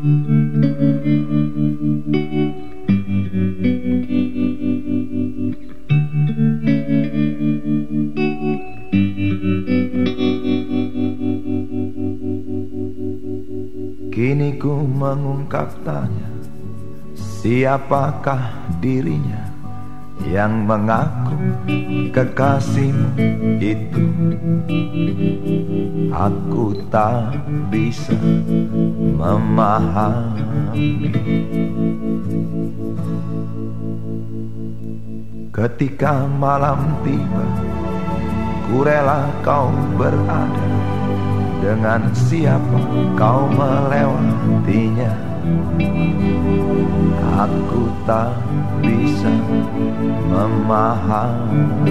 Kini ku mengungkap tanya Siapakah dirinya Yang mengaku kekasihmu itu Aku tak bisa memahami. Ketika malam tiba Ku rela kau berada. Dengan siapa kau melewatinya? Aku tak bisa memahami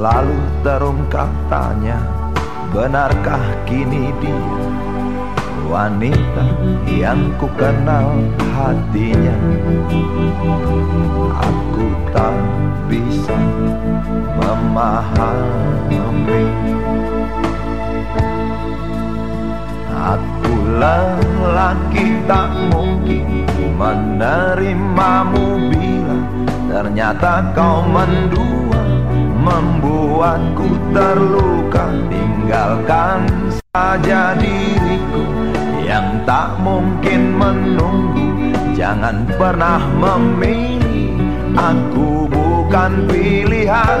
Selalu terungkap tanya Benarkah kini dia Wanita yang ku kenal hatinya? Aku tak bisa memahami. Aku lelaki tak mungkin menerimamu bila Ternyata kau mendua Membuatku terluka. Tinggalkan saja diriku Yang tak mungkin menunggu. Jangan pernah memilih. Aku bukan pilihan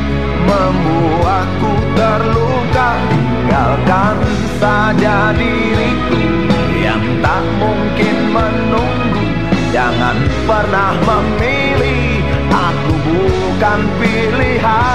Membuatku terluka. Tinggalkan saja diriku Yang tak mungkin menunggu. Jangan pernah memilih Aku bukan pilihan